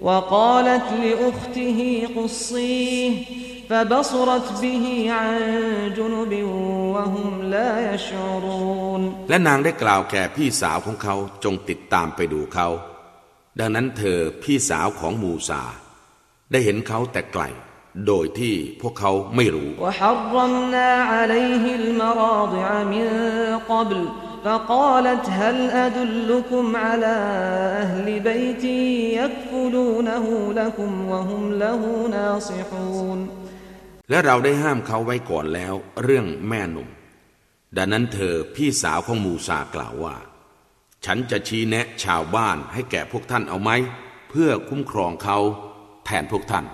وقالت لأخته قصيه فبصرت به عن جنب وهم لا يشعرون และนางได้กล่าวแก่พี่สาวของเขาจงติดตามไปดูเขา ดังนั้นเธอพี่สาวของมูซา ได้เห็นเขาแต่ไกล โดยที่พวกเขาไม่รู้ وحرمنا عليه المراضع من قبل فقالت هل أدلكم على أهل بيت يكفلونه لكم وهم له ناصحون และเราได้ห้ามเขาไว้ก่อนแล้ว เรื่องแม่หนุ่ม ดังนั้นเธอพี่สาวของมูซากล่าวว่า ฉันจะชี้แนะชาวบ้านให้แก่พวกท่านเอาไหม เพื่อคุ้มครองเขาแทนพวกท่าน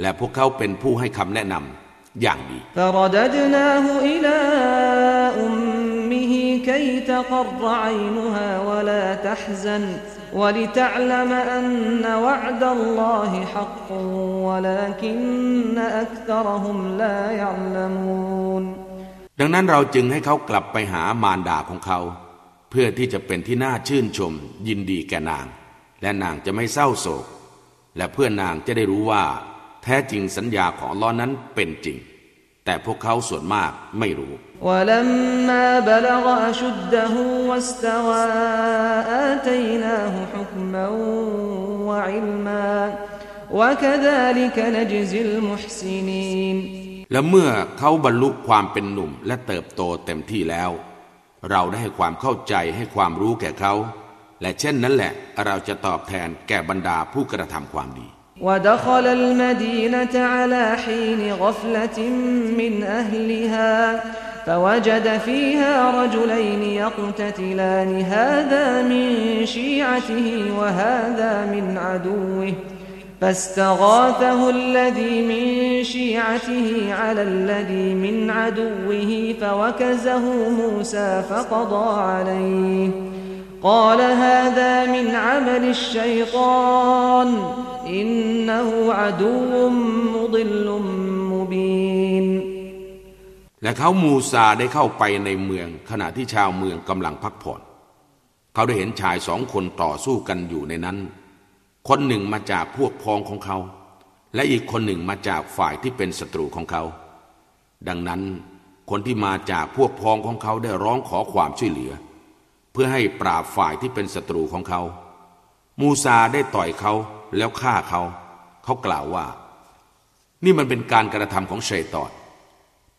และพวกเขาเป็นผู้ให้คำแนะนำอย่างดี فرددناه إلى أمه كي تقر عينها ولا تحزن ولتعلم أن وعد الله حق ولكن أكثرهم لا يعلمون ดังนั้นเราจึงให้เขากลับไปหามารดาของเขา เพื่อที่จะเป็นที่น่าชื่นชมยินดีแก่นาง และนางจะไม่เศร้าโศก และเพื่อนางจะได้รู้ว่า แท้จริงสัญญาของอัลลอฮ์นั้นเป็นจริง แต่พวกเขาส่วนมากไม่รู้ ولما بلغ أشده واستوى آتيناه حكما وعلما وكذلك نجزي المحسنين และเมื่อเขาบรรลุความเป็นหนุ่มและเติบโตเต็มที่แล้ว เราได้ให้ความเข้าใจให้ความรู้แก่เขา และเช่นนั้นแหละเราจะตอบแทนแก่บรรดาผู้กระทำความดี ودخل المدينة على حين غفلة من أهلها فوجد فيها رجلين يقتتلان هذا من شيعته وهذا من عدوه. فاستغاثه الذي من شيعته على الذي من عدوه فوكزه موسى فقضى عليه. قال هذا من عمل الشيطان إنه عدو مضل مبين และเขามูซาได้เข้าไปในเมือง ขณะที่ชาวเมืองกำลังพักผ่อน เขาได้เห็นชายสองคนต่อสู้กันอยู่ในนั้น คนหนึ่งมาจากพวกพ้องของเขา และอีกคนหนึ่งมาจากฝ่ายที่เป็นศัตรูของเขา ดังนั้นคนที่มาจากพวกพ้องของเขาได้ร้องขอความช่วยเหลือ เ พื่อให้ปราบฝ่ายที่เป็นศัตรูของเขา มูซาได้ต่อยเขาแล้วฆ่าเขา เขากล่าวว่า นี่มันเป็นการกระทำของชัยตอน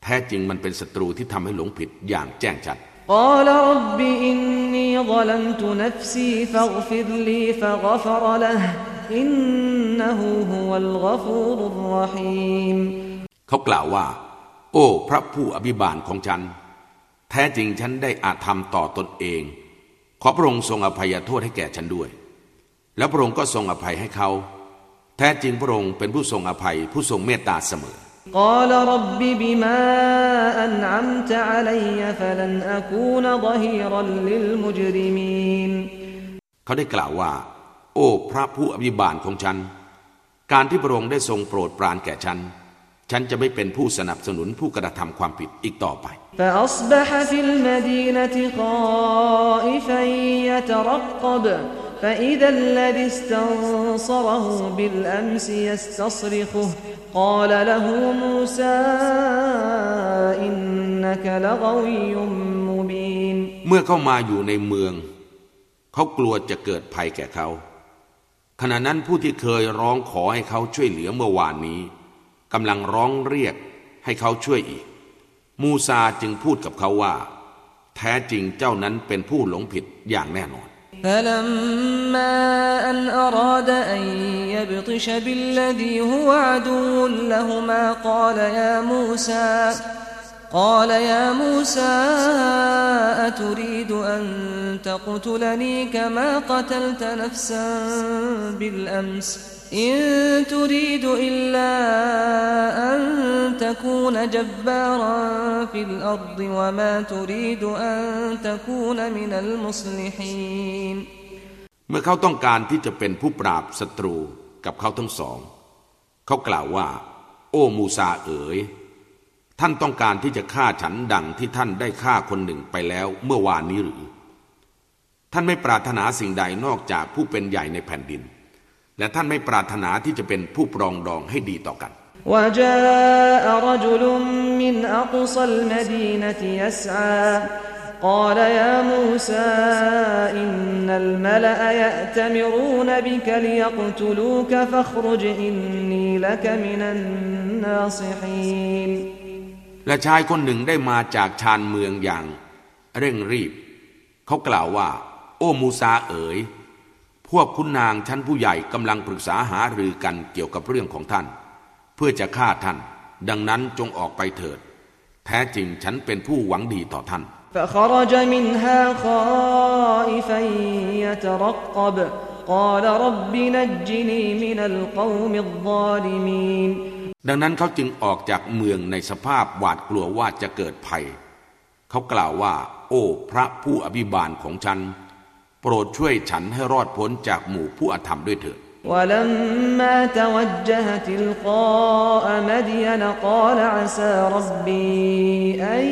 แท้จริงมันเป็นศัตรูที่ทำให้หลงผิดอย่างแจ้งชัดเขากล่าวว่า โอ้ พระผู้อภิบาลของฉัน แท้จริงฉันได้อาธรรมต่อตนเอง ขอพระองค์ทรงอภัยโทษให้แก่ฉันด้วย แล้วพระองค์ก็ทรงอภัยให้เขา แท้จริงพระองค์เป็นผู้ทรงอภัยผู้ทรงเมตตาเสมอ قال رب بما أنعمت علي فلن أكون ظهيرا للمجرمين เขาได้กล่าวว่า โอ้พระผู้อภิบาลของฉัน การที่พระองค์ได้ทรงโปรดปรานแก่ฉัน ฉันจะไม่เป็นผู้สนับสนุนผู้กระทำความผิดอีกต่อไป فأصبح في المدينة خائفا يترقب فإذا الذي استنصره بالأمس يستصرخه قال له موسى إنك لغوي مبين เมื่อเข้ามาอยู่ในเมือง เขากลัวจะเกิดภัยแก่เขา ขณะนั้นผู้ที่เคยร้องขอให้เขาช่วยเหลือเมื่อวานนี้ กำลังร้องเรียกให้เขาช่วยอีก มูซาจึงพูดกับเขาว่า แท้จริงเจ้านั้นเป็นผู้หลงผิดอย่างแน่นอน فلما أن أراد أن يبطش بالذي هو عدو لهما قال يا موسى قال يا موسى أتريد أن تقتلني كما قتلت نفسا بالأمس อินตุรีดอิลลาอันตะคูนจับบารันฟิลอัรดิวะมาตุรีดอันตเมื่อเขาต้องการที่จะเป็นผู้ปราบศัตรูกับเขาทั้งสอง เขากล่าวว่า โอ้มูซาเอ๋ย ท่านต้องการที่จะฆ่าฉันดังที่ท่านได้ฆ่าคนหนึ่งไปแล้วเมื่อวานนี้หรือ ท่านไม่ปรารถนาสิ่งใดนอกจากผู้เป็นใหญ่ในแผ่นดิน และท่านไม่ปรารถนาที่จะเป็นผู้ปรองดองให้ดีต่อกัน وجاء رجل من أقصى المدينة يسعى قال يا موسى إن الملأ يأتمرون بك ليقتلوك فاخرج إني لك من الناصحين และชายคนหนึ่งได้มาจากชานเมืองอย่างเร่งรีบ เขากล่าวว่า โอ้มูซาเอ๋ย พวกคุณนางชั้นผู้ใหญ่กำลังปรึกษาหารือกันเกี่ยวกับเรื่องของท่าน เพื่อจะฆ่าท่าน ดังนั้นจงออกไปเถิด แท้จริงฉันเป็นผู้หวังดีต่อท่าน فخرج منها خائفا يترقب قال رب نجني من القوم الظالمين ดังนั้นเขาจึงออกจากเมืองในสภาพหวาดกลัวว่าจะเกิดภัย เขากล่าวว่า โอ้ พระผู้อภิบาลของฉัน โป รดช่วยฉันให้รอดพ้นจากหมู่ผู้อธรรมด้วยเถิด ولما توجه تلقاء مدين قال عسى ربي أن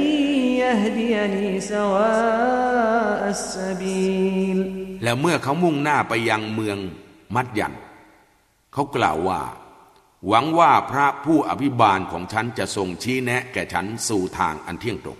يهديني سواء السبيل และเมื่อเขามุ่งหน้าไปยังเมืองมัดยัน เขากล่าวว่า หวังว่าพระผู้อภิบาลของฉันจะทรงชี้แนะแก่ฉันสู่ทางอันเที่ยงตรง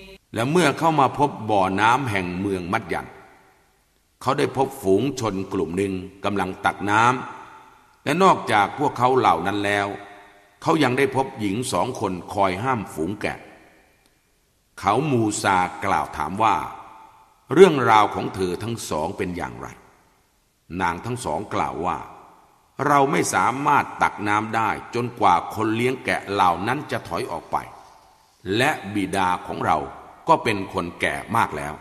และเมื่อเข้ามาพบบ่อน้ำแห่งเมืองมัดยัน เขาได้พบฝูงชนกลุ่มหนึ่งกำลังตักน้ำและนอกจากพวกเขาเหล่านั้นแล้ว เขายังได้พบหญิงสองคนคอยห้ามฝูงแกะ เขามูซากล่าวถามว่า เรื่องราวของเธอทั้งสองเป็นอย่างไร นางทั้งสองกล่าวว่า เราไม่สามารถตักน้ำได้จนกว่าคนเลี้ยงแกะเหล่านั้นจะถอยออกไป และบิดาของเรา็เป็นคนแก่มากแล้ว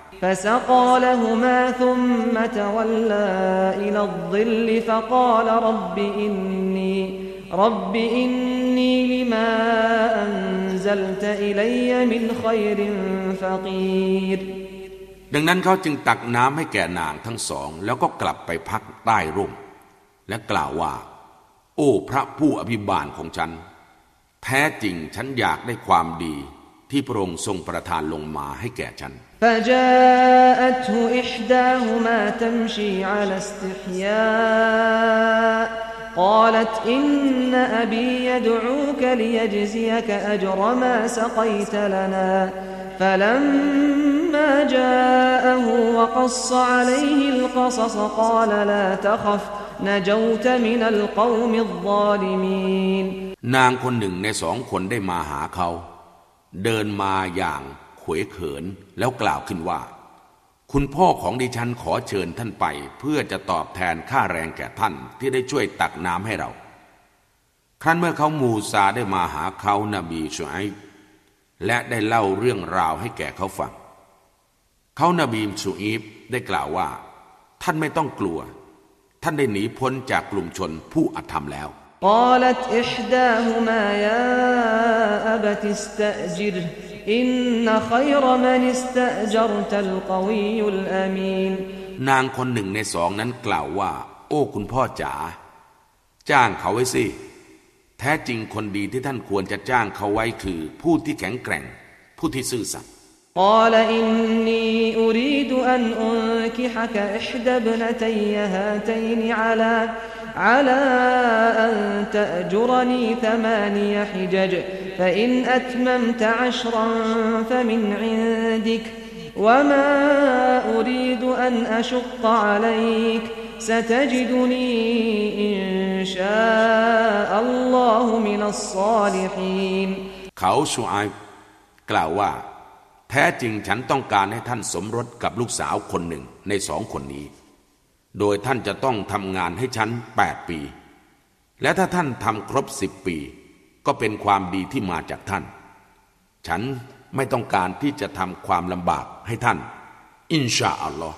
ดังนั้นเขาจึงตักน้ำให้แก่นางทั้งสอง แล้วก็กลับไปพักใต้ร่ม และกล่าวว่า โอ้พระผู้อภิบาลของฉัน แท้จริงฉันอยากได้ความดี ที่พระองค์ทรงประทานลงมาให้แก่ฉัน فجاءته إحداهما تمشي على استحياء قالت إن أبي يدعوك ليجزيك أجر ما سقيت لنا فلما جاءه وقص عليه القصص قال لا تخف نجوت من القوم الظالمين นางคนหนึ่งในสองคนได้มาหาเขา เดินมาอย่างขวยเขินแล้วกล่าวขึ้นว่า คุณพ่อของดิฉันขอเชิญท่านไป เพื่อจะตอบแทนค่าแรงแก่ท่านที่ได้ช่วยตักน้ำให้เรา ครั้นเมื่อเขามูซาได้มาหาเขานบีชุไอบและได้เล่าเรื่องราวให้แก่เขาฟัง เขานบีมชูอีบได้กล่าวว่า ท่านไม่ต้องกลัว ท่านได้หนีพ้นจากกลุ่มชนผู้อธรรมแล้ว قالت إحداهما يا أبت استأجره إن خير من استأجرت القوي الأمين นางคนหนึ่งในสองนั้นกล่าวว่า โอ้คุณพ่อจ๋าจ้างเขาไว้สิ แท้จริงคนดีที่ท่านควรจะจ้างเขาไว้คือ ผู้ที่แข็งแกร่ง ผู้ที่ซื่อสัตย์ قال إني أريد أن أنكحك إحدى ابنتي هاتين على على أن تأجرني ثماني حجج فإن أتممت عشرا فمن عندك وما أريد أن أشق عليك ستجدني إن شاء الله من الصالحين เขาชูไอบกล่าวว่า แท้จริงฉันต้องการให้ท่านสมรสกับลูกสาวคนหนึ่งในสองคนนี้ โดยท่านจะต้องทำงานให้ฉันแปดปี และถ้าท่านทำครบสิบปี ก็เป็นความดีที่มาจากท่าน ฉันไม่ต้องการที่จะทำความลำบากให้ท่าน อินชาอัลลอฮ์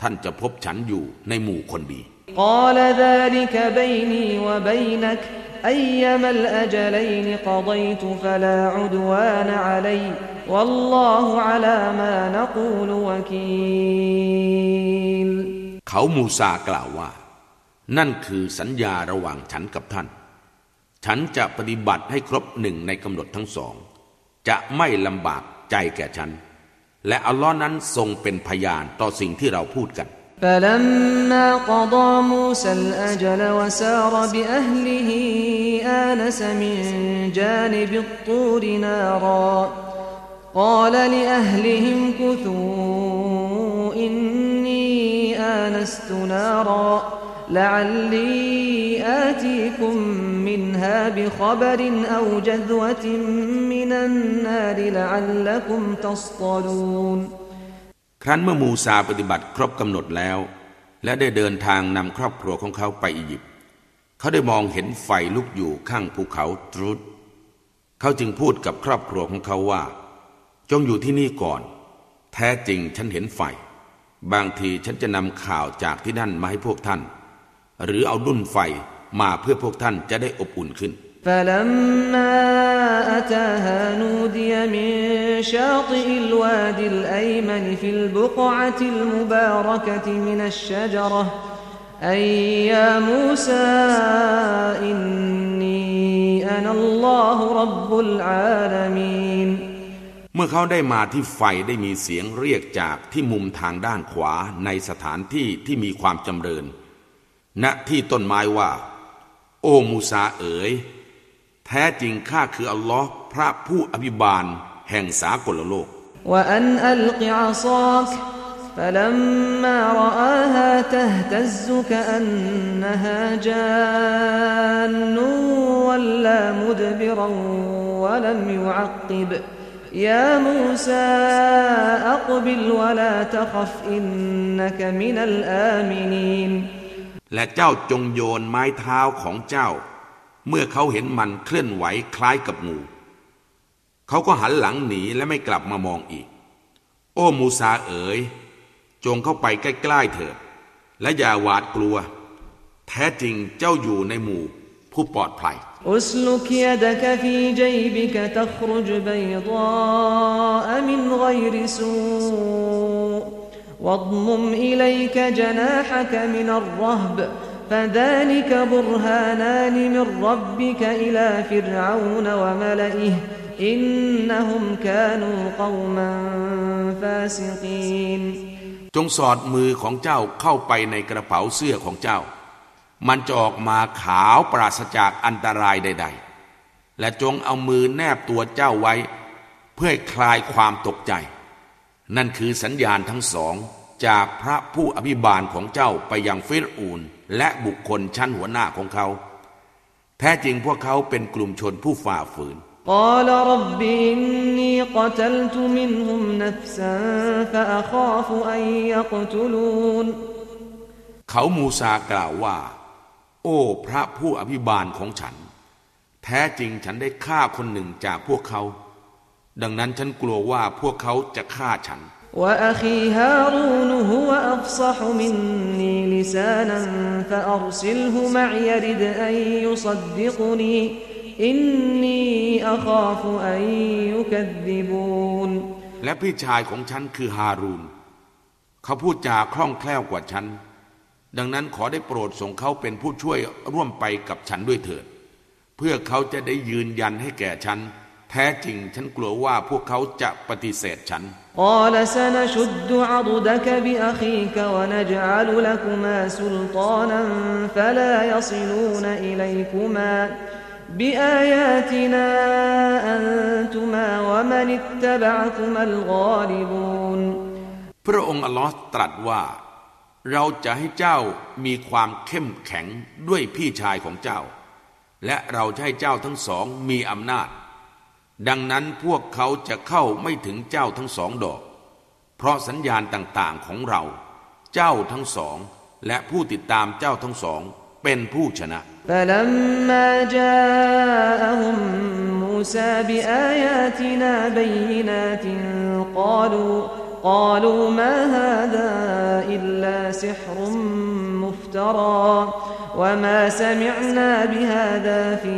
ท่านจะพบฉันอยู่ในหมู่คนดี قال ذلك بيني وبينك أيما الأجلين قضيت فلا عدوان علي والله على ما نقول وكيل เขามูซากล่าวว่า นั่นคือสัญญาระหว่างฉันกับท่าน ฉันจะปฏิบัติให้ครบหนึ่งในกำหนดทั้งสอง จะไม่ลำบากใจแก่ฉัน และอัลลอฮ์นั้นทรงเป็นพยานต่อสิ่งที่เราพูดกัน فلما قضى موسى الأجل وسار بأهله آنس من جانب الطور نارا قال لأهلهم كثوا إني آنست نارا لعلي آتيكم منها بخبر أو جذوة من النار لعلكم تصطلون ครั้นเมื่อมูซาปฏิบัติครบกำหนดแล้ว และได้เดินทางนำครอบครัวของเขาไปอียิปต์เขาได้มองเห็นไฟลุกอยู่ข้างภูเขาตรุดเขาจึงพูดกับครอบครัวของเขาว่า จงอยู่ที่นี่ก่อน แท้จริงฉันเห็นไฟ บางทีฉันจะนำข่าวจากที่นั่นมาให้พวกท่าน หรือเอาดุนไฟมาเพื่อพวกท่านจะได้อบอุ่นขึ้น فلما أتاها نودي من شاطئ الوادي الأيمن في البقعة المباركة من الشجرة أي يا موسى إني أنا الله رب العالمين เ มื่อเขาได้มาที่ไฟได้มีเสียงเรียกจากที่มุมทางด้านขวาในสถานที่ที่มีความจำเริญ ณที่ต้นไม้ว่า โอ้มูซาเอ๋ย แท้จริงข้าคืออัลลอฮ์พระผู้อภิบาลแห่งสากลโลก وأن ألق عصاك فلما رآها تهتز كأنها جان ولا مدبرا ولم يعقب يا موسى أقبل ولا تخف إنك من الآمنين และเจ้าจงโยนไม้เท้าของเจ้า เมื่อเขาเห็นมันเคลื่อนไหวคล้ายกับงู เขาก็หันหลังหนีและไม่กลับมามองอีก โอ้มูซาเอ๋ย จงเข้าไปใกล้ๆเถิด และอย่าหวาดกลัว แท้จริงเจ้าอยู่ในหมู่ ผู้ปลอดภัย اسلك يدك في جيبك تخرج بيضاء من غير سوء واضمم إليك جناحك من الرهب فذلك برهانان من ربك إلى فرعون وملئه إنهم كانوا قوما فاسقين จงสอดมือของเจ้าเข้าไปในกระเป๋าเสื้อของเจ้า มันจะออกมาขาวปราศจากอันตรายใด ๆ และจงเอามือแนบตัวเจ้าไว้ เพื่อคลายความตกใจ นั่นคือสัญญาณทั้งสอง จากพระผู้อภิบาลของเจ้าไปยังฟิรอูนและบุคคลชั้นหัวหน้าของเขา แท้จริงพวกเขาเป็นกลุ่มชนผู้ฝ่าฝืน قال رب إني قتلت منهم نفسا فأخاف أن يقتلون เขามูซากล่าวว่า โอ้พระผู้อภิบาลของฉัน แท้จริงฉันได้ฆ่าคนหนึ่งจากพวกเขา ดังนั้นฉันกลัวว่าพวกเขาจะฆ่าฉันและพี่ชายของฉันคือฮารูน เขาพูดจาคล่องแคล่วกว่าฉัน ดังนั้นขอได้โปรดส่งเขาเป็นผู้ช่วยร่วมไปกับฉันด้วยเถิด เพื่อเขาจะได้ยืนยันให้แก่ฉัน แท้จริงฉันกลัวว่าพวกเขาจะปฏิเสธฉันพระองค์อัลลอฮ์ตรัสว่า เราจะให้เจ้ามีความเข้มแข็งด้วยพี่ชายของเจ้า และเราจะให้เจ้าทั้งสองมีอำนาจ ดังนั้นพวกเขาจะเข้าไม่ถึงเจ้าทั้งสองดอก เพราะสัญญาณต่างๆของเรา เจ้าทั้งสอง และผู้ติดตามเจ้าทั้งสองเป็นผู้ชนะ فلما جاءهم موسى بآياتنا بينات قالوا قالوا ما هذا إلا سحر مفترى وما سمعنا بهذا في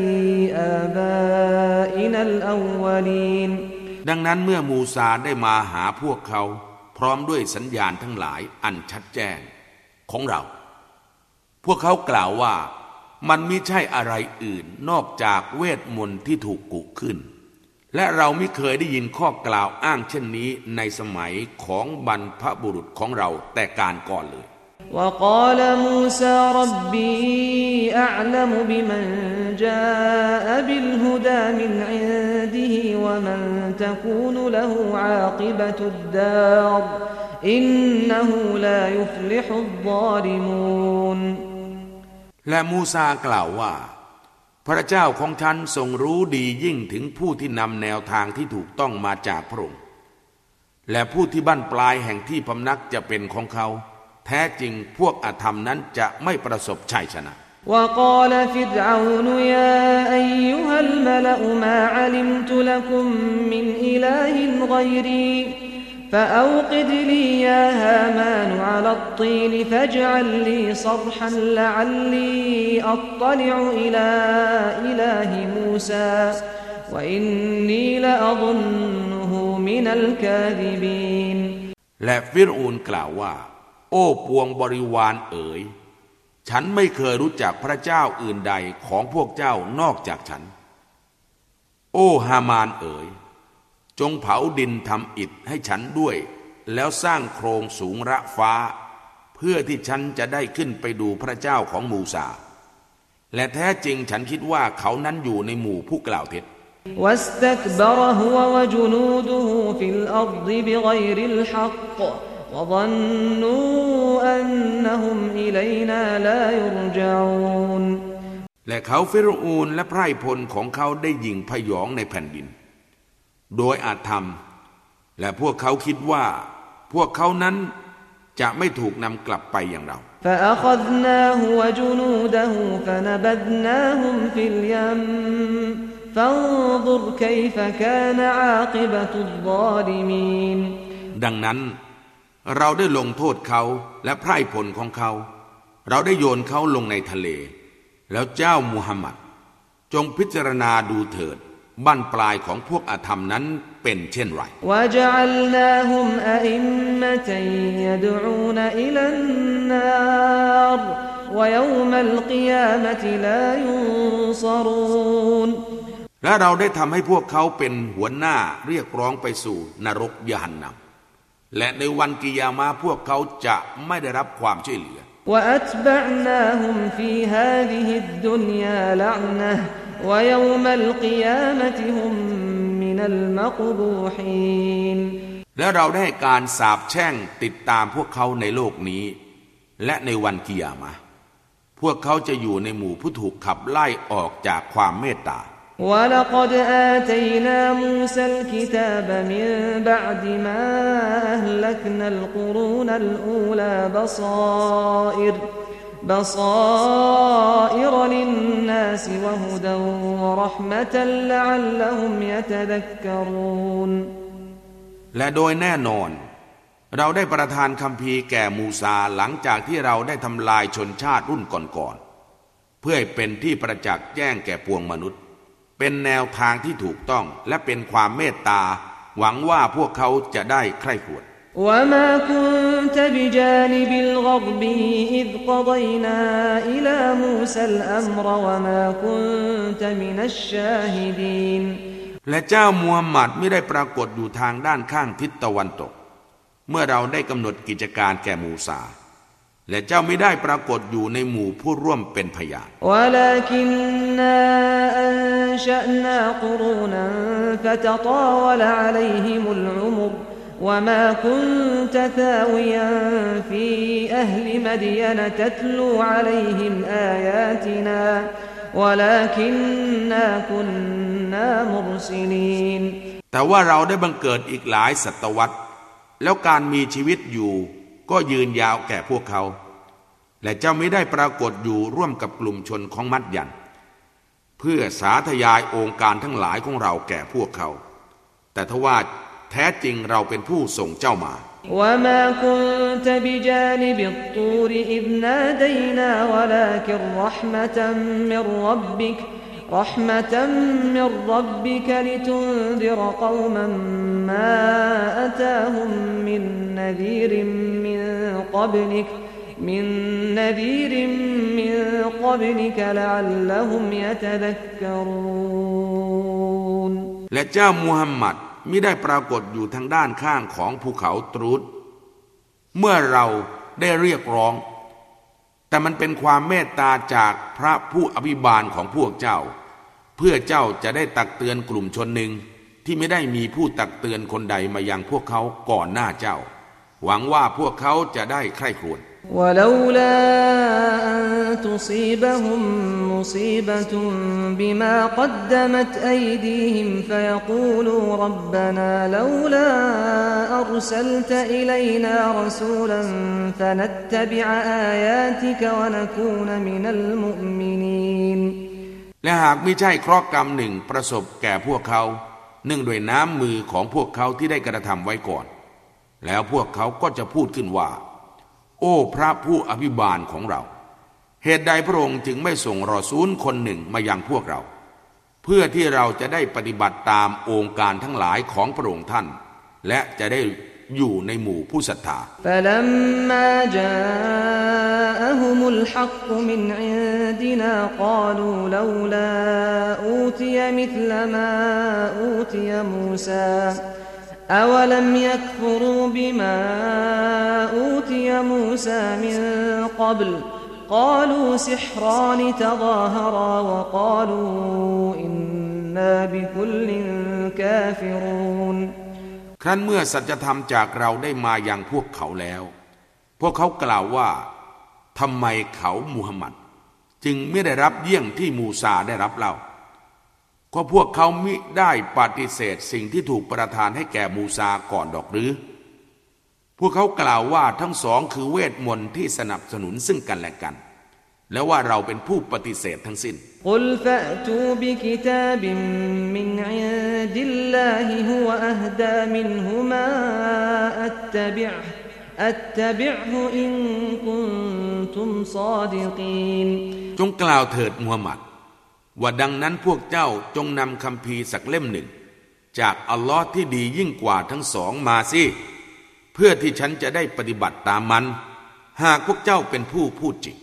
آبائنا الأولين ดังนั้นเมื่อมูซาได้มาหาพวกเขา พร้อมด้วยสัญญาณทั้งหลายอันชัดแจ้งของเรา พวกเขากล่าวว่า มันไม่ใช่อะไรอื่นนอกจากเวทมนต์ที่ถูกกุขึ้น และเราไม่เคยได้ยินข้อกล่าวอ้างเช่นนี้ในสมัยของบรรพบุรุษของเราแต่การก่อนเลย وقال موسى ربي أعلم بمن جاء بالهدى من عنده ومن تكون له عاقبة الدار إنه لا يفلح الظالمون และมูซากล่าวว่า พระเจ้าของฉันทรงรู้ดียิ่งถึงผู้ที่นำแนวทางที่ถูกต้องมาจากพระองค์และผู้ที่บั้นปลายแห่งที่พำนักจะเป็นของเขาแท้จริงพวกอาธรรมนั้นจะไม่ประสบชัยชนะ وقال فرعون يا أيها الملأ ما علمت لكم من إله غيري فأوقد لي يا هامان على الطين فاجعل لي صرحا لعلي أطلع إلى إله موسى وإني لأظنه من الكاذبين และฟิรอูนกล่าวว่า โอ้ปวงบริวารเอ๋ย ฉันไม่เคยรู้จักพระเจ้าอื่นใดของพวกเจ้านอกจากฉัน โอ้ฮามานเอ๋ย จงเผาดินทำอิฐให้ฉันด้วย แล้วสร้างโครงสูงระฟ้า เพื่อที่ฉันจะได้ขึ้นไปดูพระเจ้าของมูซาและแท้จริงฉันคิดว่าเขานั้นอยู่ในหมู่ผู้กล่าวเท็จและเขาฟิรูนและไพร่พลของเขาได้ยิงพยองในแผ่นดิน โดยอาจทำและพวกเขาคิดว่า พวกเขานั้นจะไม่ถูกนำกลับไปอย่างเรา فأخذناه وجنوده فنبذناهم في اليم فانظر كيف كان عاقبة الظالمين ดังนั้นเราได้ลงโทษเขาและไพร่พลของเขา เราได้โยนเขาลงในทะเล แล้วเจ้ามุฮัมมัด จงพิจารณาดูเถิด บั้นปลายของพวกอาธรรมนั้นเป็นเช่นไร وجعلناهم أئمة يدعون إلى النار ويوم القيامة لا ينصرون และเราได้ทำให้พวกเขาเป็นหัวหน้าเรียกร้องไปสู่นรกยานนำและในวันกิยามาพวกเขาจะไม่ได้รับความช่วยเหลือ وأتبعناهم في هذه الدنيا لعنة ويوم القيامة هم من المقبوحين และเราได้การสาปแช่งติดตามพวกเขาในโลกนี้ และในวันกิยามะพวกเขาจะอยู่ในหมู่ผู้ถูกขับไล่ออกจากความเมตตา ولقد آتينا موسى الكتاب من بعد ما أهلكنا القرون الأولى بصائر بصائر للناس وهدى ورحمة لعلهم يتذكرون และโดยแน่นอน เราได้ประทานคำพีร์แก่มูซาหลังจากที่เราได้ทำลายชนชาติรุ่นก่อนๆเพื่อให้เป็นที่ประจักษ์แจ้งแก่ปวงมนุษย์ เป็นแนวทางที่ถูกต้องและเป็นความเมตตา หวังว่าพวกเขาจะได้ใคร่ควร وما كنت بجانب الغربي إذ قضينا إلى موسى الأمر وما كنت من الشاهدين และเจ้ามูฮัมหมัดไม่ได้ปรากฏอยู่ทางด้านข้างทิศตะวันตก เมื่อเราได้กำหนดกิจการแก่มูซา และเจ้าไม่ได้ปรากฏอยู่ในหมู่ผู้ร่วมเป็นพยาน ولكننا أنشأنا قرونا فتطاول عليهم العمر وما كنت ثاويا في أهل مدين تتلو عليهم آياتنا ولكننا كنا مرسلين แต่ว่าเราได้บังเกิดอีกหลายศตวรรษ แล้วการมีชีวิตอยู่ก็ยืนยาวแก่พวกเขา และเจ้าไม่ได้ปรากฏอยู่ร่วมกับกลุ่มชนของมัดยัน เพื่อสาธยายองค์การทั้งหลายของเราแก่พวกเขา แต่ทว่า แท้จริงเราเป็นผู้ส่งเจ้ามาและเจ้ามูฮัมหมัด มิได้ปรากฏอยู่ทางด้านข้างของภูเขาตรูดเมื่อเราได้เรียกร้อง แต่มันเป็นความเมตตาจากพระผู้อภิบาลของพวกเจ้า เพื่อเจ้าจะได้ตักเตือนกลุ่มชนหนึ่งที่ไม่ได้มีผู้ตักเตือนคนใดมายังพวกเขาก่อนหน้าเจ้า หวังว่าพวกเขาจะได้ใคร่ครวญ ولولا أن تصيبهم مصيبة بما قدمت أيديهم فيقولوا ربنا لولا أرسلت إلينا رسولا فنتبع آياتك ونكون من المؤمنين และหากไม่ใช่เคราะห์กรรมหนึ่งประสบแก่พวกเขาเนื่องด้วยน้ำมือของพวกเขาที่ได้กระทำไว้ก่อน แล้วพวกเขาก็จะพูดขึ้นว่า โอ้พระผู้อภิบาลของเรา เหตุใดพระองค์จึงไม่ส่งรอซูลคนหนึ่งมายังพวกเรา เพื่อที่เราจะได้ปฏิบัติตามองค์การทั้งหลายของพระองค์ท่าน และจะได้อยู่ในหมู่ผู้ศรัทธาเมื่ أولم يكفروا بما أوتي موسى من قبل قالوا سحران تظاهرا وقالوا إنا بكل كافرون ครั้นเมื่อสัจธรรมจากเราได้มาอย่างพวกเขาแล้ว พวกเขากล่าวว่าทำไมเขามูฮัมหมัด จึงไม่ได้รับเยี่ยงที่มูซาได้รับเล่า ก็พวกเขามิได้ปฏิเสธสิ่งที่ถูกประทานให้แก่มูซาก่อนดอกหรือ พวกเขากล่าวว่าทั้งสองคือเวทมนต์ที่สนับสนุนซึ่งกันและกัน และว่าเราเป็นผู้ปฏิเสธทั้งสิน้นจงกล่าวเถิดมูฮัมหมัด ว่าดังนั้นพวกเจ้าจงนำคำพีสักเล่มหนึ่ง จากอัลลอฮ์ที่ดียิ่งกว่าทั้งสองมาสิเพื่อที่ฉันจะได้ปฏิบัติตามมัน หากพวกเจ้าเป็นผู้พูดจริง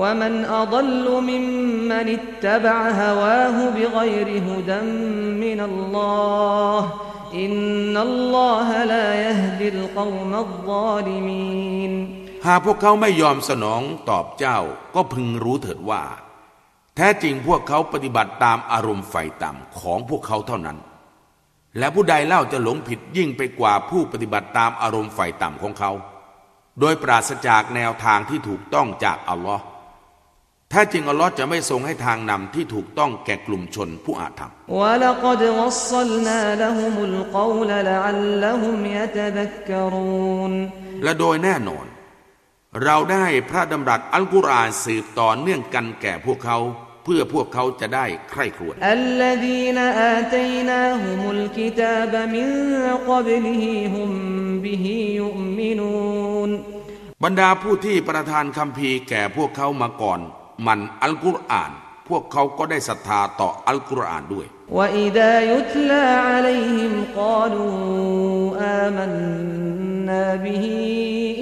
ว่ามันอัลลมิมมันอิตตบะฮวาฮบิกยรฮดัมมินัลลอฮ์ นนัลลอฮะลายฮดิลกอมัลซาลิมีนหากพวกเขาไม่ยอมสนองตอบเจ้าก็พึงรู้เถิดว่า แท้จริงพวกเขาปฏิบัติตามอารมณ์ไฟต่ำของพวกเขาเท่านั้น และผู้ใดเล่าจะหลงผิดยิ่งไปกว่าผู้ปฏิบัติตามอารมณ์ไฟต่ำของเขา โดยปราศจากแนวทางที่ถูกต้องจากอัลลอฮ์ ถ้าจริงอัลลอฮ์จะไม่ทรงให้ทางนำที่ถูกต้องแก่กลุ่มชนผู้อาธรรมและโดยแน่นอน เราได้พระดำรัสอัลกุรอานสืบต่อเนื่องกันแก่พวกเขาเพื่อพวกเขาจะได้ใคร่ครวญบรรดาผู้ที่ประทานคำพีแก่พวกเขามาก่อน มันอัลกุรอาน พวกเขาก็ได้ศรัทธาต่ออัลกุรอานด้วย وإذا يتلى عليهم قالوا آمنا به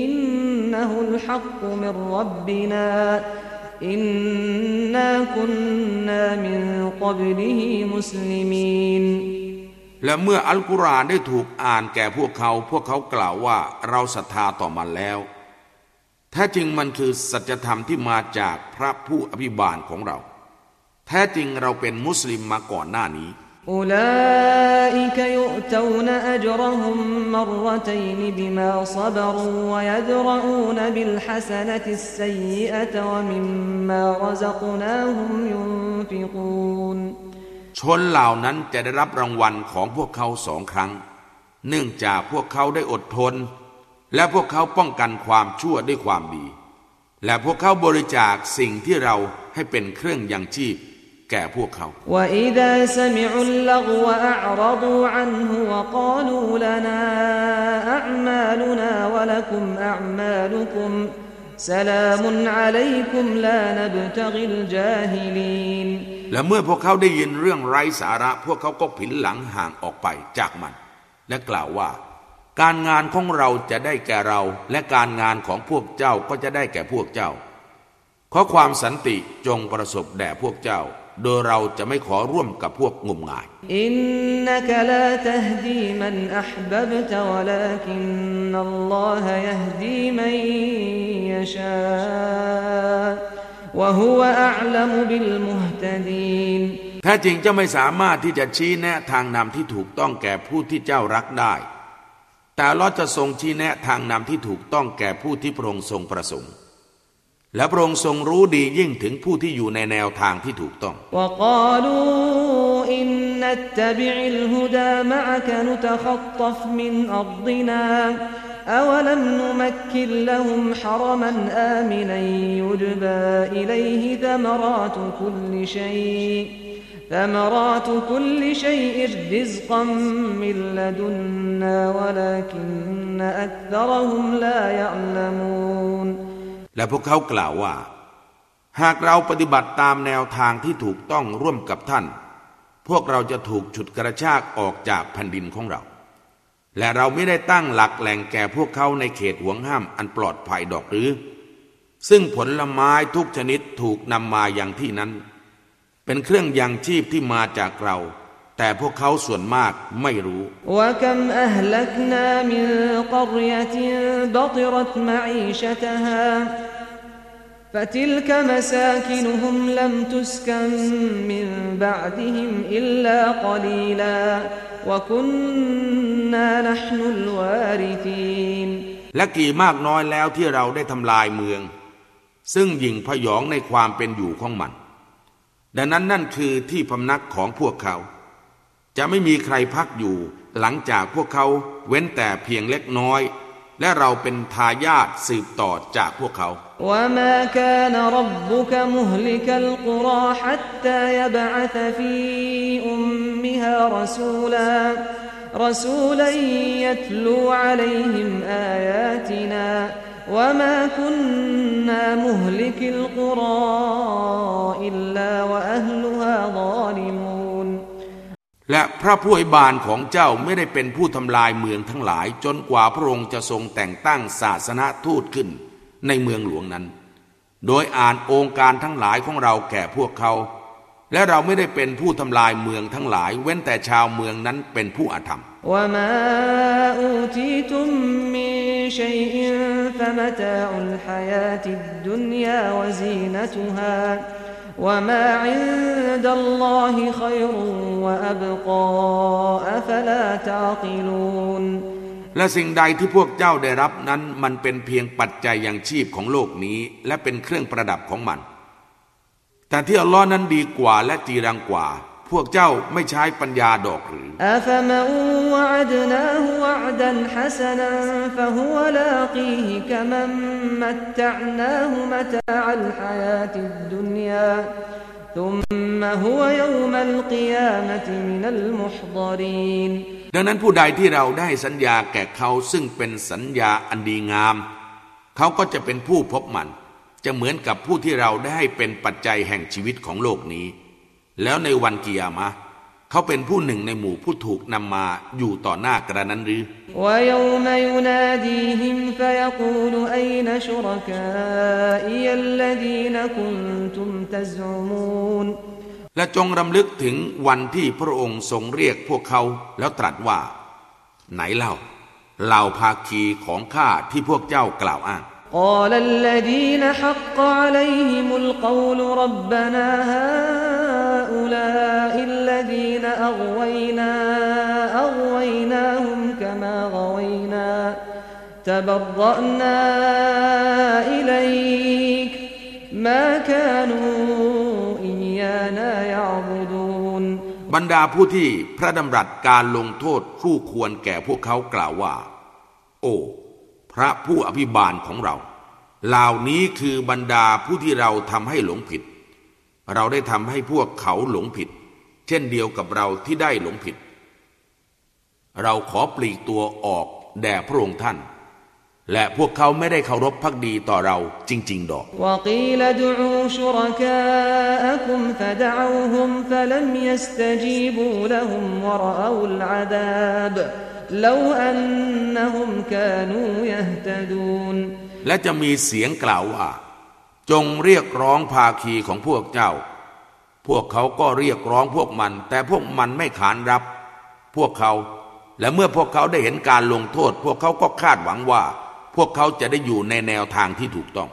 إنه الحق من ربنا إنا كنا من قبله مسلمين และเมื่ออัลกุรอานได้ถูกอ่านแก่พวกเขา พวกเขากล่าวว่าเราศรัทธาต่อมันแล้ว แท้จริงมันคือสัจธรรมที่มาจากพระผู้อภิบาลของเรา แท้จริงเราเป็นมุสลิมมาก่อนหน้านี้أولئك يؤتون أجرهم مرتين بما صبروا ويدرءون بالحسنة السيئة ومما رزقناهم ينفقونชนเหล่านั้นจะได้รับรางวัลของพวกเขาสองครั้ง เนื่องจากพวกเขาได้อดทน และพวกเขาป้องกันความชั่วด้วยความดี และพวกเขาบริจาคสิ่งที่เราให้เป็นเครื่องยังชีพ แก่พวกเขา และเมื่อพวกเขาได้ยินเรื่องไร้สาระ พวกเขาก็ผินหลังห่างออกไปจากมัน และกล่าวว่า การงานของเราจะได้แก่เรา และการงานของพวกเจ้าก็จะได้แก่พวกเจ้า ขอความสันติจงประสบแด่พวกเจ้า โดยเราจะไม่ขอร่วมกับพวกงมงายอินนักลาตฮดีมันอัพบับตวลาคินนัลลอฮยฮดีมันยชาวะฮุวะอัลมบิลมุฮตดีนแท้จริงเจ้าไม่สามารถที่จะชี้แนะทางนำที่ถูกต้องแก่ผู้ที่เจ้ารักได้ แต่เราจะทรงชี้แนะทางนำที่ถูกต้องแก่ผู้ที่พระองค์ทรงประสงค์ และพระองค์ทรงรู้ดียิ่งถึงผู้ที่อยู่ในแนวทางที่ถูกต้อง وقالوا إن نتبع الهدى معك نتخطف من أرضنا أولم نمكن لهم حرما آمنا يجبى إليه ثمرات كل شيء ثمرات كل شيء رزقا من لدنا ولكن أكثرهم لا يعلمون และพวกเขากล่าวว่า หากเราปฏิบัติตามแนวทางที่ถูกต้องร่วมกับท่าน พวกเราจะถูกฉุดกระชากออกจากแผ่นดินของเรา และเราไม่ได้ตั้งหลักแหล่งแก่พวกเขาในเขตห่วงห้ามอันปลอดภัยดอกหรือ ซึ่งผลไม้ทุกชนิดถูกนำมาอย่างที่นั้น เป็นเครื่องยังชีพที่มาจากเรา แต่พวกเขาส่วนมากไม่รู้และกี่มากน้อยแล้วที่เราได้ทำลายเมือง ซึ่งหยิ่งพยองในความเป็นอยู่ของมัน ดังนั้นนั่นคือที่พำนักของพวกเขา จะไม่มีใครพักอยู่หลังจากพวกเขาเว้นแต่เพียงเล็กน้อย และเราเป็นทายาทสืบต่อจากพวกเขาและ مهلك القرى حتى يبعث في أمها رسولا رسولا يتلو عليهم آياتنا وما كنا مهلك القرى إلا وأهلها ظالمون และพระผู้อวยบานของเจ้าไม่ได้เป็นผู้ทำลายเมืองทั้งหลาย จนกว่าพระองค์จะทรงแต่งตั้งศาสนทูตขึ้นในเมืองหลวงนั้น โดยอ่านองค์การทั้งหลายของเราแก่พวกเขา และเราไม่ได้เป็นผู้ทำลายเมืองทั้งหลาย เว้นแต่ชาวเมืองนั้นเป็นผู้อาธรรม وما أوتيتم من شيء فمتاع الحياة الدنيا وزينتها وما عند الله خير وأبقى أفلا تعقلون และสิ่งใดที่พวกเจ้าได้รับนั้นมันเป็นเพียงปัจจัยยังชีพของโลกนี้ และเป็นเครื่องประดับของมัน แต่ที่อัลลอฮ์นั้นดีกว่าและจีรังกว่า พวกเจ้าไม่ใช้ปัญญาดอกหรือ أفمن وعدناه وعدا حسنا فهو لاقيه كمن متعناه متاع الحياة الدنيا ثم هو يوم القيامة من المحضرين ดังนั้นผู้ใดที่เราได้สัญญาแก่เขาซึ่งเป็นสัญญาอันดีงาม เขาก็จะเป็นผู้พบมัน จะเหมือนกับผู้ที่เราได้ให้เป็นปัจจัยแห่งชีวิตของโลกนี้ แล้วในวันกิยามะห์เขาเป็นผู้หนึ่งในหมู่ผู้ถูกนำมาอยู่ต่อหน้ากระนั้นหรือ ويوم يناديهم فيقول أين شركائي الذين كنتم تزعمون และจงรำลึกถึงวันที่พระองค์ทรงเรียกพวกเขา แล้วตรัสว่า ไหนเล่าเหล่าภาคีของข้าที่พวกเจ้ากล่าวอ้าง قال الذين حق عليهم القول ربنا هؤلاء الذين أغوينا أغويناهم كما غوينا تبرأنا إليك ما كانوا إيانا يعبدون บรรดาผู้ที่พระดำรัสการลงโทษคู่ควรแก่พวกเขากล่าวว่า โอ้ พระผู้อภิบาลของเรา เหล่านี้คือบรรดาผู้ที่เราทำให้หลงผิด เราได้ทำให้พวกเขาหลงผิด เช่นเดียวกับเราที่ได้หลงผิด เราขอปลีกตัวออกแด่พระองค์ท่าน และพวกเขาไม่ได้เคารพพักดีต่อเราจริง ๆ ดอกและจะมีเสียงกล่าวว่า จงเรียกร้องภาคีของพวกเจ้า พวกเขาก็เรียกร้องพวกมัน แต่พวกมันไม่ขานรับ พวกเขา และเมื่อพวกเขาได้เห็นการลงโทษ พวกเขาก็คาดหวังว่า พวกเขาจะได้อยู่ในแนวทางที่ถูกต้อง